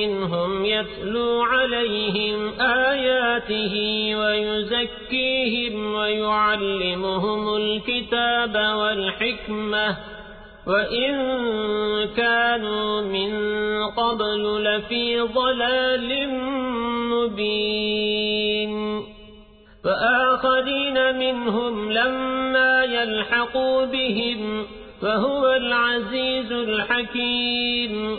منهم يتلو عليهم آياته ويزكيهم ويعلمهم الكتاب والحكمة وإن كانوا من قبل لفي ضلال مبين فآخرين منهم لما يلحقوا بهم فهو العزيز الحكيم